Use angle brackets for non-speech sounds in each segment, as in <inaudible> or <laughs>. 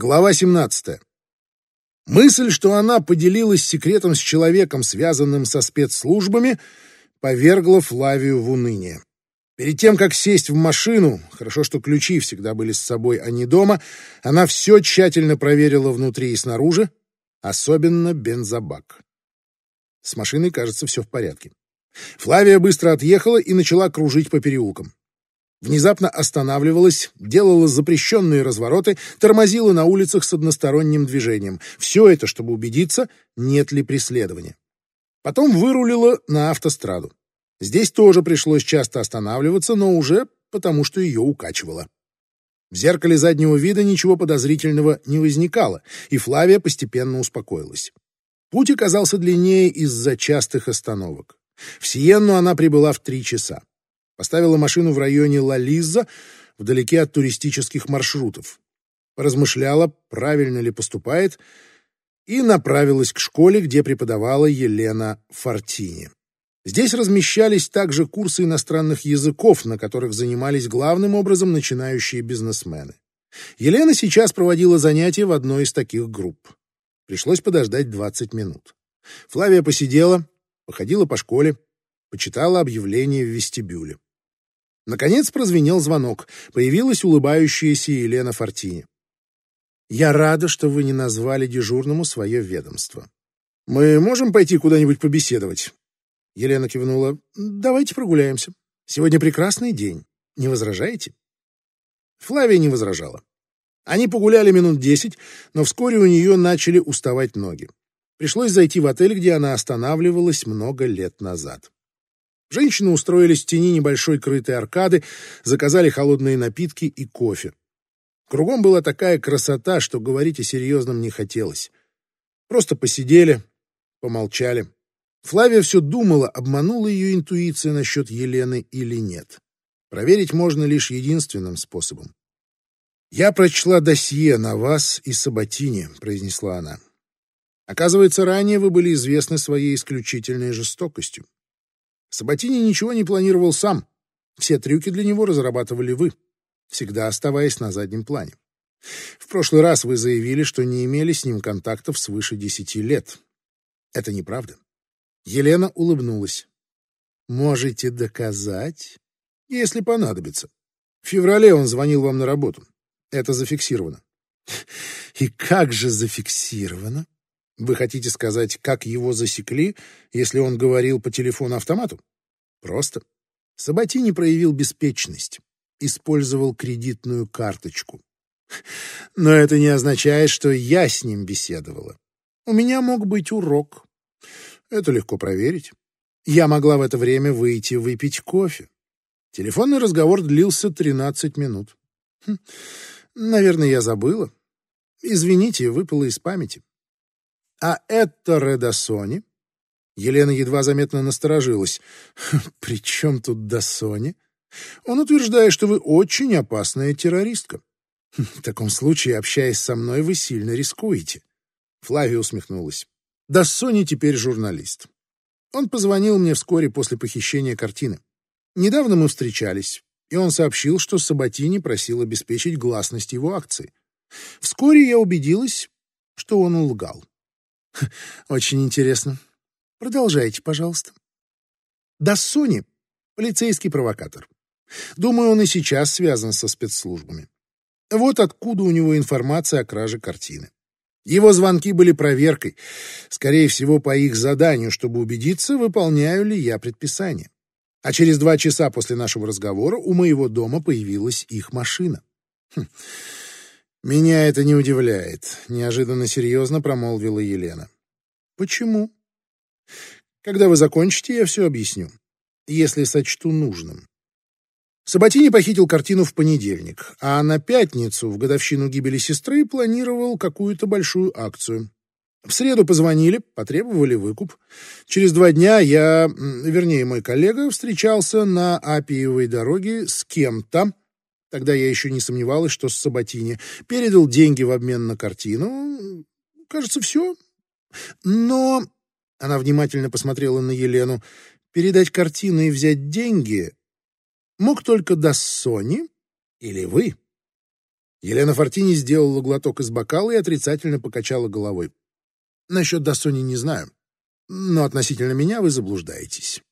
Глава 17. Мысль, что она поделилась секретом с человеком, связанным со спецслужбами, повергла Флавию в уныние. Перед тем, как сесть в машину, хорошо, что ключи всегда были с собой, а не дома, она все тщательно проверила внутри и снаружи, особенно бензобак. С машиной, кажется, все в порядке. Флавия быстро отъехала и начала кружить по переулкам внезапно останавливалась, делала запрещенные развороты, тормозила на улицах с односторонним движением. Все это, чтобы убедиться, нет ли преследования. Потом вырулила на автостраду. Здесь тоже пришлось часто останавливаться, но уже потому, что ее укачивало. В зеркале заднего вида ничего подозрительного не возникало, и Флавия постепенно успокоилась. Путь оказался длиннее из-за частых остановок. В Сиенну она прибыла в три часа. Поставила машину в районе Лализа, вдалеке от туристических маршрутов. Поразмышляла, правильно ли поступает, и направилась к школе, где преподавала Елена Фортини. Здесь размещались также курсы иностранных языков, на которых занимались главным образом начинающие бизнесмены. Елена сейчас проводила занятия в одной из таких групп. Пришлось подождать 20 минут. Флавия посидела, походила по школе, почитала объявление в вестибюле. Наконец прозвенел звонок. Появилась улыбающаяся Елена Фортини. «Я рада, что вы не назвали дежурному свое ведомство. Мы можем пойти куда-нибудь побеседовать?» Елена кивнула. «Давайте прогуляемся. Сегодня прекрасный день. Не возражаете?» Флавия не возражала. Они погуляли минут десять, но вскоре у нее начали уставать ноги. Пришлось зайти в отель, где она останавливалась много лет назад. Женщины устроились в тени небольшой крытой аркады, заказали холодные напитки и кофе. Кругом была такая красота, что говорить о серьезном не хотелось. Просто посидели, помолчали. Флавия все думала, обманула ее интуиция насчет Елены или нет. Проверить можно лишь единственным способом. «Я прочла досье на вас и Саботине», — произнесла она. «Оказывается, ранее вы были известны своей исключительной жестокостью. Саботини ничего не планировал сам. Все трюки для него разрабатывали вы, всегда оставаясь на заднем плане. В прошлый раз вы заявили, что не имели с ним контактов свыше десяти лет. Это неправда. Елена улыбнулась. Можете доказать, если понадобится. В феврале он звонил вам на работу. Это зафиксировано. <laughs> И как же зафиксировано? Вы хотите сказать, как его засекли, если он говорил по телефону-автомату? Просто. Саботини проявил беспечность, использовал кредитную карточку. Но это не означает, что я с ним беседовала. У меня мог быть урок. Это легко проверить. Я могла в это время выйти выпить кофе. Телефонный разговор длился 13 минут. Хм, наверное, я забыла. Извините, выпало из памяти. А это Редасони? Елена едва заметно насторожилась. <laughs> «При чем тут Дасони? Он утверждает, что вы очень опасная террористка. В таком случае, общаясь со мной, вы сильно рискуете». Флавия усмехнулась. Дассони теперь журналист. Он позвонил мне вскоре после похищения картины. Недавно мы встречались, и он сообщил, что Саботини просил обеспечить гласность его акции. Вскоре я убедилась, что он лгал. <laughs> Очень интересно. Продолжайте, пожалуйста. Дассони — полицейский провокатор. Думаю, он и сейчас связан со спецслужбами. Вот откуда у него информация о краже картины. Его звонки были проверкой, скорее всего, по их заданию, чтобы убедиться, выполняю ли я предписание. А через два часа после нашего разговора у моего дома появилась их машина. Хм. «Меня это не удивляет», — неожиданно серьезно промолвила Елена. «Почему?» «Когда вы закончите, я все объясню, если сочту нужным». Саботини похитил картину в понедельник, а на пятницу, в годовщину гибели сестры, планировал какую-то большую акцию. В среду позвонили, потребовали выкуп. Через два дня я, вернее, мой коллега, встречался на Апиевой дороге с кем-то, Тогда я еще не сомневалась, что с Саботини. Передал деньги в обмен на картину. Кажется, все. Но... Она внимательно посмотрела на Елену. Передать картину и взять деньги мог только Дассони или вы. Елена Фортини сделала глоток из бокала и отрицательно покачала головой. Насчет Дасони не знаю, но относительно меня вы заблуждаетесь.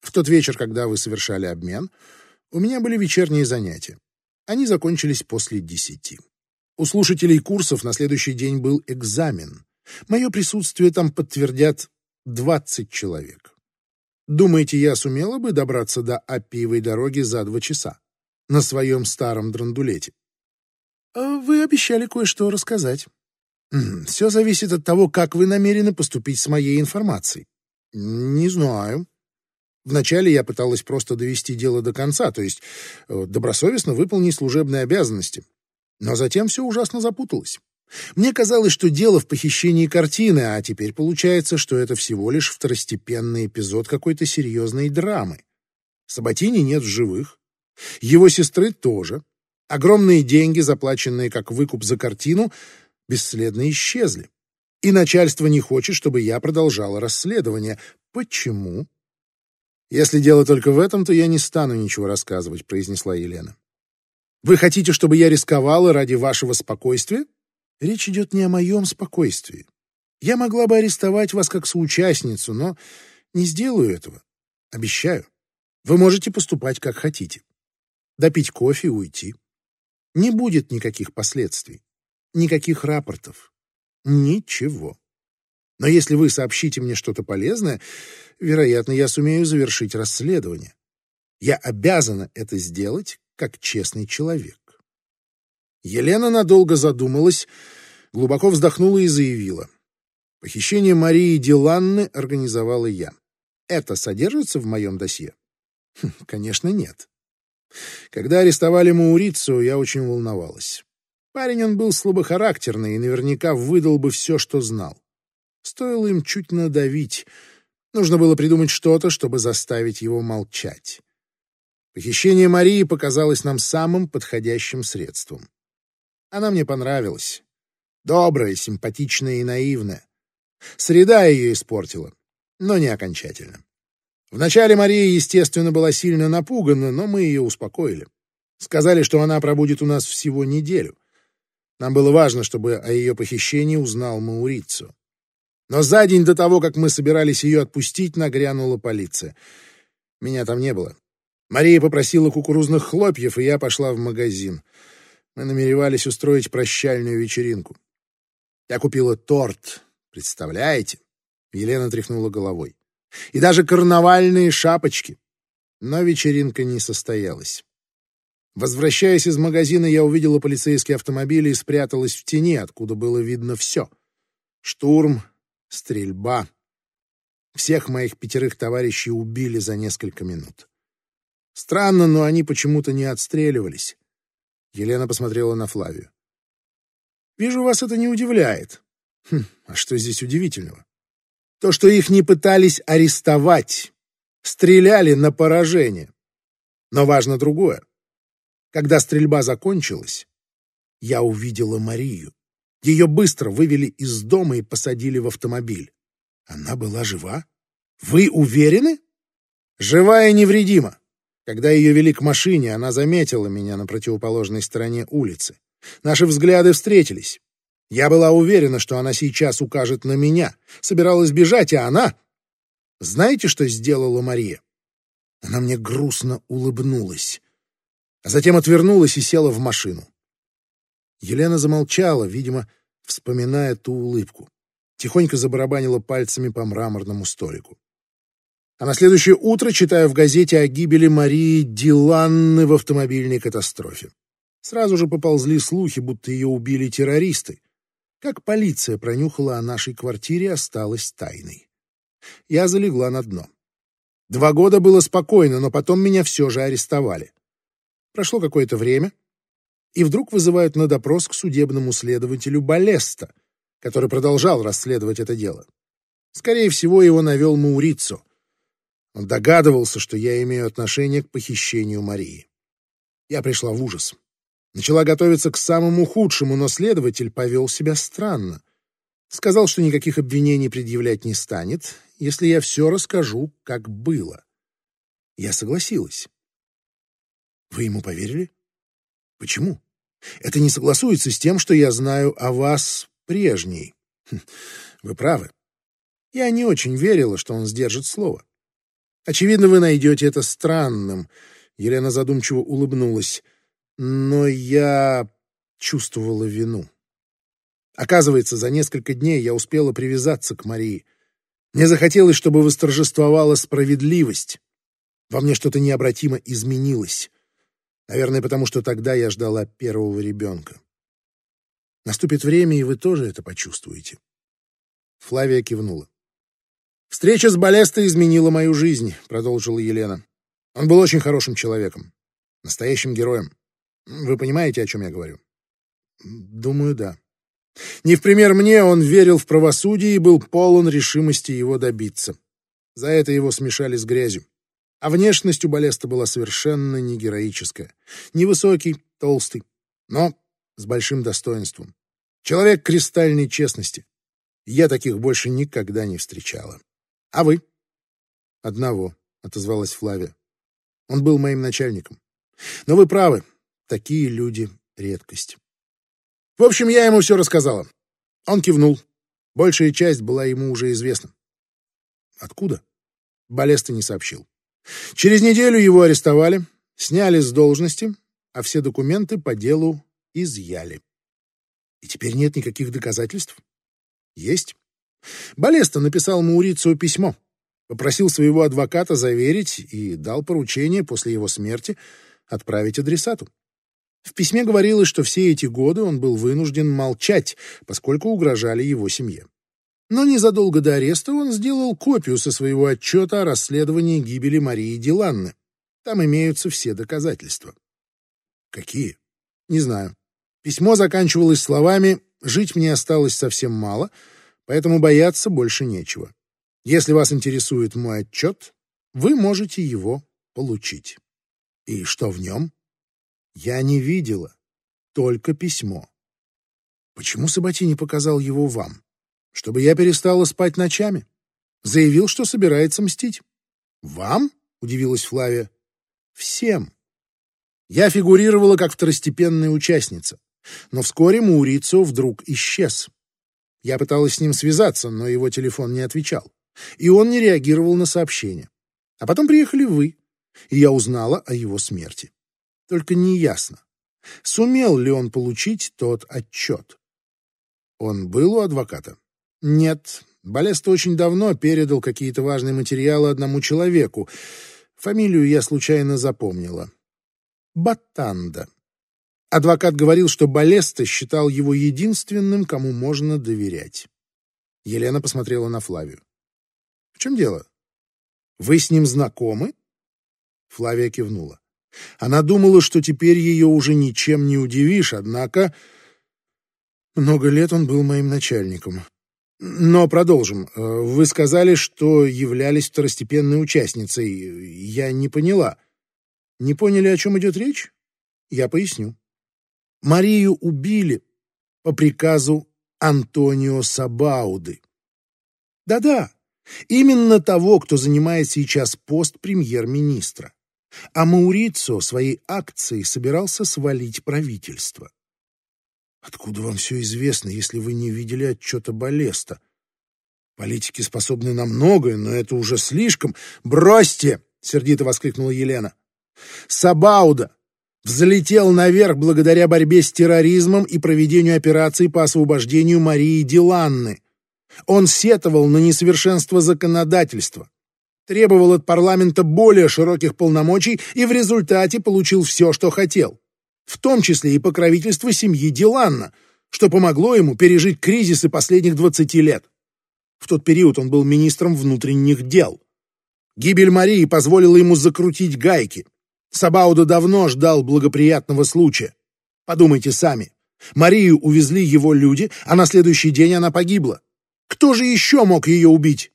В тот вечер, когда вы совершали обмен, у меня были вечерние занятия. Они закончились после десяти. У слушателей курсов на следующий день был экзамен. Мое присутствие там подтвердят двадцать человек. Думаете, я сумела бы добраться до Аппиевой дороги за два часа? На своем старом драндулете? А вы обещали кое-что рассказать. Все зависит от того, как вы намерены поступить с моей информацией. Не знаю. Вначале я пыталась просто довести дело до конца, то есть э, добросовестно выполнить служебные обязанности. Но затем все ужасно запуталось. Мне казалось, что дело в похищении картины, а теперь получается, что это всего лишь второстепенный эпизод какой-то серьезной драмы. Саботини нет в живых. Его сестры тоже. Огромные деньги, заплаченные как выкуп за картину, бесследно исчезли. И начальство не хочет, чтобы я продолжала расследование. Почему? Если дело только в этом, то я не стану ничего рассказывать, произнесла Елена. Вы хотите, чтобы я рисковала ради вашего спокойствия? Речь идет не о моем спокойствии. Я могла бы арестовать вас как соучастницу, но не сделаю этого. Обещаю. Вы можете поступать как хотите. Допить кофе и уйти. Не будет никаких последствий, никаких рапортов, ничего. Но если вы сообщите мне что-то полезное, вероятно, я сумею завершить расследование. Я обязана это сделать как честный человек. Елена надолго задумалась, глубоко вздохнула и заявила. Похищение Марии Диланны организовала я. Это содержится в моем досье? Хм, конечно, нет. Когда арестовали Маурицу, я очень волновалась. Парень он был слабохарактерный и наверняка выдал бы все, что знал. Стоило им чуть надавить. Нужно было придумать что-то, чтобы заставить его молчать. Похищение Марии показалось нам самым подходящим средством. Она мне понравилась. Добрая, симпатичная и наивная. Среда ее испортила, но не окончательно. Вначале Мария, естественно, была сильно напугана, но мы ее успокоили. Сказали, что она пробудет у нас всего неделю. Нам было важно, чтобы о ее похищении узнал Маурицу. Но за день до того, как мы собирались ее отпустить, нагрянула полиция. Меня там не было. Мария попросила кукурузных хлопьев, и я пошла в магазин. Мы намеревались устроить прощальную вечеринку. Я купила торт, представляете? Елена тряхнула головой. И даже карнавальные шапочки. Но вечеринка не состоялась. Возвращаясь из магазина, я увидела полицейский автомобиль и спряталась в тени, откуда было видно все. Штурм, стрельба. Всех моих пятерых товарищей убили за несколько минут. Странно, но они почему-то не отстреливались. Елена посмотрела на Флавию. «Вижу, вас это не удивляет. Хм, а что здесь удивительного? То, что их не пытались арестовать, стреляли на поражение. Но важно другое. Когда стрельба закончилась, я увидела Марию. Ее быстро вывели из дома и посадили в автомобиль. Она была жива? Вы уверены? Жива и невредима. Когда ее вели к машине, она заметила меня на противоположной стороне улицы. Наши взгляды встретились. Я была уверена, что она сейчас укажет на меня. Собиралась бежать, а она... Знаете, что сделала Мария? Она мне грустно улыбнулась, а затем отвернулась и села в машину. Елена замолчала, видимо, вспоминая ту улыбку. Тихонько забарабанила пальцами по мраморному столику. А на следующее утро читаю в газете о гибели Марии Диланны в автомобильной катастрофе. Сразу же поползли слухи, будто ее убили террористы. Как полиция пронюхала о нашей квартире, осталась тайной. Я залегла на дно. Два года было спокойно, но потом меня все же арестовали. Прошло какое-то время, и вдруг вызывают на допрос к судебному следователю Балеста, который продолжал расследовать это дело. Скорее всего, его навел Маурицо. Он догадывался, что я имею отношение к похищению Марии. Я пришла в ужас. Начала готовиться к самому худшему, но следователь повел себя странно. Сказал, что никаких обвинений предъявлять не станет, если я все расскажу, как было. Я согласилась. Вы ему поверили? Почему? Это не согласуется с тем, что я знаю о вас прежней. Хм, вы правы. Я не очень верила, что он сдержит слово. Очевидно, вы найдете это странным. Елена задумчиво улыбнулась. Но я чувствовала вину. Оказывается, за несколько дней я успела привязаться к Марии. Мне захотелось, чтобы восторжествовала справедливость. Во мне что-то необратимо изменилось. Наверное, потому что тогда я ждала первого ребенка. Наступит время, и вы тоже это почувствуете. Флавия кивнула. «Встреча с Балестой изменила мою жизнь», — продолжила Елена. «Он был очень хорошим человеком, настоящим героем. Вы понимаете, о чем я говорю?» «Думаю, да». Не в пример мне, он верил в правосудие и был полон решимости его добиться. За это его смешали с грязью. А внешность у Балеста была совершенно не героическая. Невысокий, толстый, но с большим достоинством. Человек кристальной честности. Я таких больше никогда не встречала. А вы? Одного, отозвалась Флавия. Он был моим начальником. Но вы правы, такие люди — редкость. В общем, я ему все рассказала. Он кивнул. Большая часть была ему уже известна. Откуда? Балеста не сообщил. Через неделю его арестовали, сняли с должности, а все документы по делу изъяли. И теперь нет никаких доказательств? Есть. Балеста написал Маурицию письмо, попросил своего адвоката заверить и дал поручение после его смерти отправить адресату. В письме говорилось, что все эти годы он был вынужден молчать, поскольку угрожали его семье. Но незадолго до ареста он сделал копию со своего отчета о расследовании гибели Марии Диланны. Там имеются все доказательства. Какие? Не знаю. Письмо заканчивалось словами «Жить мне осталось совсем мало, поэтому бояться больше нечего. Если вас интересует мой отчет, вы можете его получить». И что в нем? Я не видела, только письмо. Почему Сабатини показал его вам? Чтобы я перестала спать ночами. Заявил, что собирается мстить. Вам? удивилась Флавия. Всем. Я фигурировала как второстепенная участница, но вскоре Маурицио вдруг исчез. Я пыталась с ним связаться, но его телефон не отвечал, и он не реагировал на сообщения. А потом приехали вы, и я узнала о его смерти. Только неясно, сумел ли он получить тот отчет. Он был у адвоката? Нет, Балеста очень давно передал какие-то важные материалы одному человеку. Фамилию я случайно запомнила. Батанда. Адвокат говорил, что Балеста считал его единственным, кому можно доверять. Елена посмотрела на Флавию. «В чем дело? Вы с ним знакомы?» Флавия кивнула. Она думала, что теперь ее уже ничем не удивишь, однако... Много лет он был моим начальником. Но продолжим. Э, вы сказали, что являлись второстепенной участницей. Я не поняла. Не поняли, о чем идет речь? Я поясню. Марию убили по приказу Антонио Сабауды. Да-да, именно того, кто занимает сейчас пост премьер-министра. А Маурицио своей акцией собирался свалить правительство. Откуда вам все известно, если вы не видели отчета Балеста? Политики способны на многое, но это уже слишком. Бросьте! Сердито воскликнула Елена. Сабауда взлетел наверх благодаря борьбе с терроризмом и проведению операций по освобождению Марии Диланны. Он сетовал на несовершенство законодательства, требовал от парламента более широких полномочий и в результате получил все, что хотел в том числе и покровительство семьи Диланна, что помогло ему пережить кризисы последних 20 лет. В тот период он был министром внутренних дел. Гибель Марии позволила ему закрутить гайки. Сабауда давно ждал благоприятного случая. Подумайте сами. Марию увезли его люди, а на следующий день она погибла. Кто же еще мог ее убить?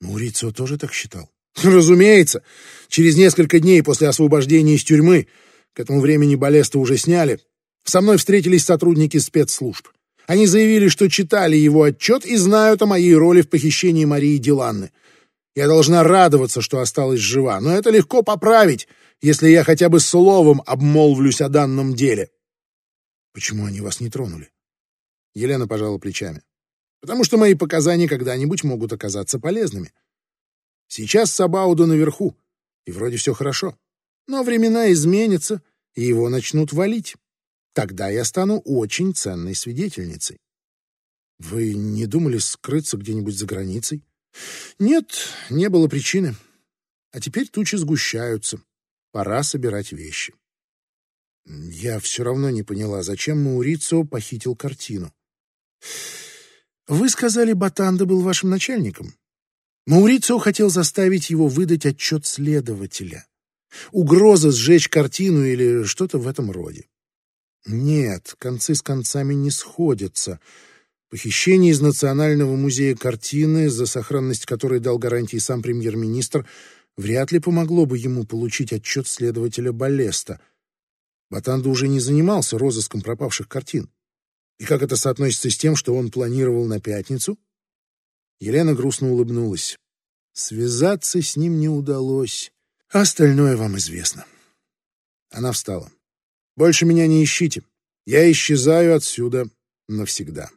Мурицио тоже так считал. <laughs> Разумеется. Через несколько дней после освобождения из тюрьмы к этому времени Балеста уже сняли. Со мной встретились сотрудники спецслужб. Они заявили, что читали его отчет и знают о моей роли в похищении Марии Диланны. Я должна радоваться, что осталась жива, но это легко поправить, если я хотя бы словом обмолвлюсь о данном деле. Почему они вас не тронули? Елена пожала плечами. Потому что мои показания когда-нибудь могут оказаться полезными. Сейчас Сабауда наверху, и вроде все хорошо. Но времена изменятся, и его начнут валить. Тогда я стану очень ценной свидетельницей. Вы не думали скрыться где-нибудь за границей? Нет, не было причины. А теперь тучи сгущаются. Пора собирать вещи. Я все равно не поняла, зачем Маурицио похитил картину. Вы сказали, Батанда был вашим начальником. Маурицио хотел заставить его выдать отчет следователя. Угроза сжечь картину или что-то в этом роде. Нет, концы с концами не сходятся. Похищение из Национального музея картины, за сохранность которой дал гарантии сам премьер-министр, вряд ли помогло бы ему получить отчет следователя Балеста. Батанда уже не занимался розыском пропавших картин. И как это соотносится с тем, что он планировал на пятницу? Елена грустно улыбнулась. Связаться с ним не удалось. Остальное вам известно. Она встала. Больше меня не ищите. Я исчезаю отсюда навсегда.